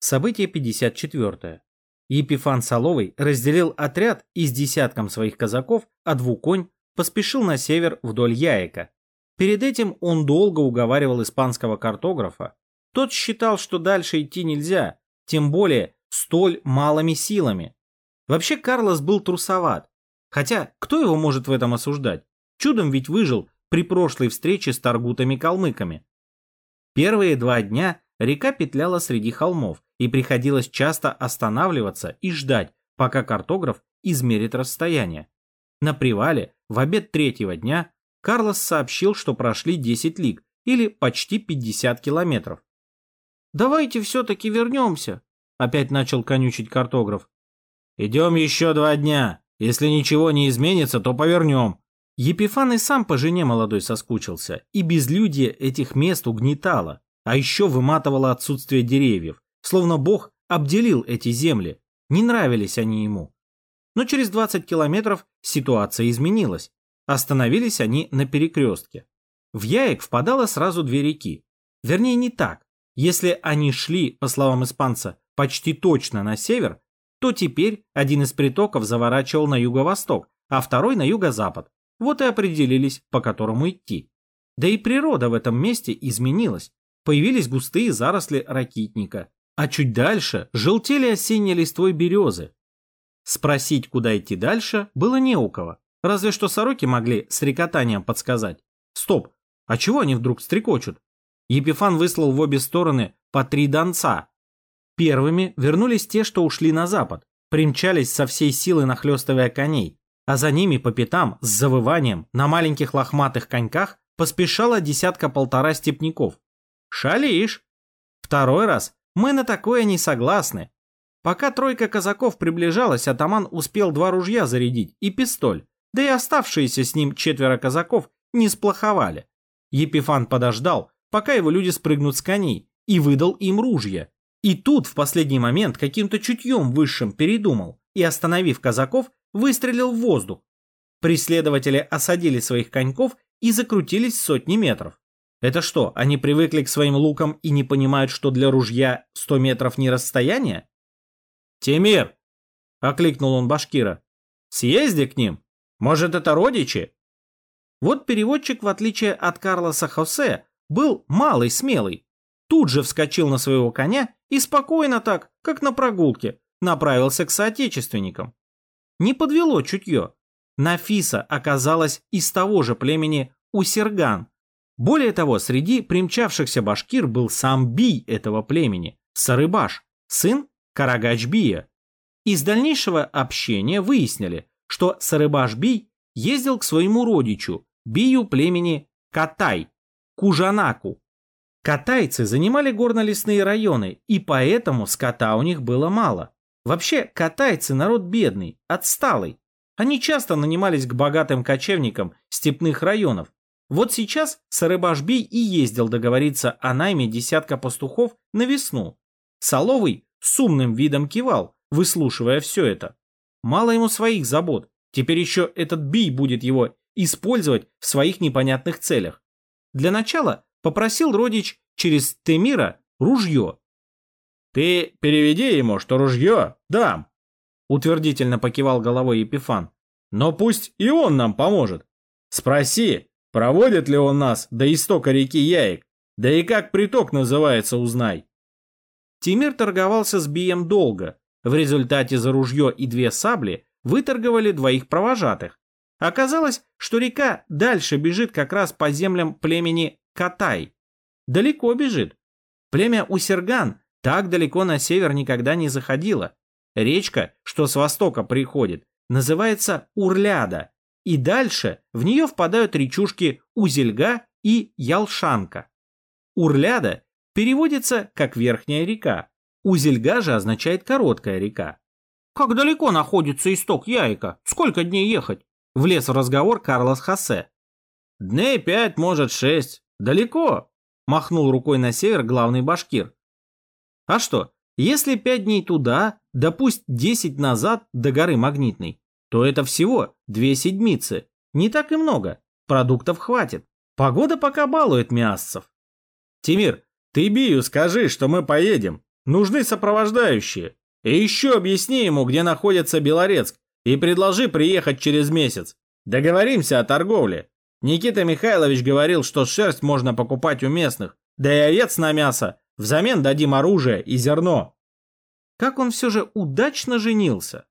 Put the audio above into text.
Событие 54. Епифан Соловый разделил отряд и с десятком своих казаков, а двуконь, поспешил на север вдоль Яека. Перед этим он долго уговаривал испанского картографа. Тот считал, что дальше идти нельзя, тем более столь малыми силами. Вообще Карлос был трусоват. Хотя, кто его может в этом осуждать? Чудом ведь выжил при прошлой встрече с таргутами-калмыками. Первые два дня река петляла среди холмов, и приходилось часто останавливаться и ждать, пока картограф измерит расстояние. На привале в обед третьего дня Карлос сообщил, что прошли 10 лиг, или почти 50 километров. «Давайте все-таки вернемся», — опять начал конючить картограф. «Идем еще два дня. Если ничего не изменится, то повернем». Епифан и сам по жене молодой соскучился, и безлюдье этих мест угнетало, а еще выматывало отсутствие деревьев, словно Бог обделил эти земли, не нравились они ему. Но через 20 километров ситуация изменилась. Остановились они на перекрестке. В Яек впадало сразу две реки. Вернее, не так. Если они шли, по словам испанца, почти точно на север, то теперь один из притоков заворачивал на юго-восток, а второй на юго-запад. Вот и определились, по которому идти. Да и природа в этом месте изменилась. Появились густые заросли ракитника, а чуть дальше желтели осенние листвой березы. Спросить, куда идти дальше, было не у кого. Разве что сороки могли с рекотанием подсказать. Стоп, а чего они вдруг стрекочут? Епифан выслал в обе стороны по три донца. Первыми вернулись те, что ушли на запад, примчались со всей силы нахлестывая коней, а за ними по пятам с завыванием на маленьких лохматых коньках поспешала десятка-полтора степняков. Шалишь! Второй раз мы на такое не согласны. Пока тройка казаков приближалась, атаман успел два ружья зарядить и пистоль, да и оставшиеся с ним четверо казаков не сплоховали. Епифан подождал, пока его люди спрыгнут с коней, и выдал им ружья. И тут в последний момент каким-то чутьем высшим передумал и, остановив казаков, выстрелил в воздух. Преследователи осадили своих коньков и закрутились сотни метров. Это что, они привыкли к своим лукам и не понимают, что для ружья 100 метров не расстояние? «Тимир!» — окликнул он Башкира. «Съезди к ним. Может, это родичи?» Вот переводчик, в отличие от Карлоса Хосе, был малый, смелый. Тут же вскочил на своего коня и спокойно так, как на прогулке, направился к соотечественникам. Не подвело чутье. Нафиса оказалась из того же племени Усерган, более того, среди примчавшихся башкир был сам бий этого племени, Сарыбаш, сын Карагач-бия. Из дальнейшего общения выяснили, что Сарыбаш-бий ездил к своему родичу, бию племени Катай, Кужанаку. Катайцы занимали горно-лесные районы, и поэтому скота у них было мало. Вообще, катайцы народ бедный, отсталый. Они часто нанимались к богатым кочевникам степных районов, вот сейчас Сарыбашбей и ездил договориться о найме десятка пастухов на весну. Соловый с умным видом кивал, выслушивая все это. Мало ему своих забот, теперь еще этот бий будет его использовать в своих непонятных целях. Для начала попросил родич через Темира ружье. «Ты переведи ему, что ружье дам», — утвердительно покивал головой Епифан. «Но пусть и он нам поможет. Спроси, Проводит ли он нас до истока реки Яек? Да и как приток называется, узнай. Тимир торговался с Бием долго. В результате за ружье и две сабли выторговали двоих провожатых. Оказалось, что река дальше бежит как раз по землям племени Катай. Далеко бежит. Племя Усерган так далеко на север никогда не заходило. Речка, что с востока приходит, называется Урляда и дальше в нее впадают речушки Узельга и Ялшанка. Урляда переводится как верхняя река, Узельга же означает короткая река. «Как далеко находится исток Яйка? Сколько дней ехать?» Влез в разговор Карлос Хосе. «Дней пять, может шесть. Далеко!» Махнул рукой на север главный башкир. «А что, если пять дней туда, да пусть десять назад до горы Магнитной, то это всего две седмицы. Не так и много. Продуктов хватит. Погода пока балует мясцев. Тимир, ты Бию скажи, что мы поедем. Нужны сопровождающие. И еще объясни ему, где находится Белорецк, и предложи приехать через месяц. Договоримся о торговле. Никита Михайлович говорил, что шерсть можно покупать у местных, да и овец на мясо. Взамен дадим оружие и зерно. Как он все же удачно женился.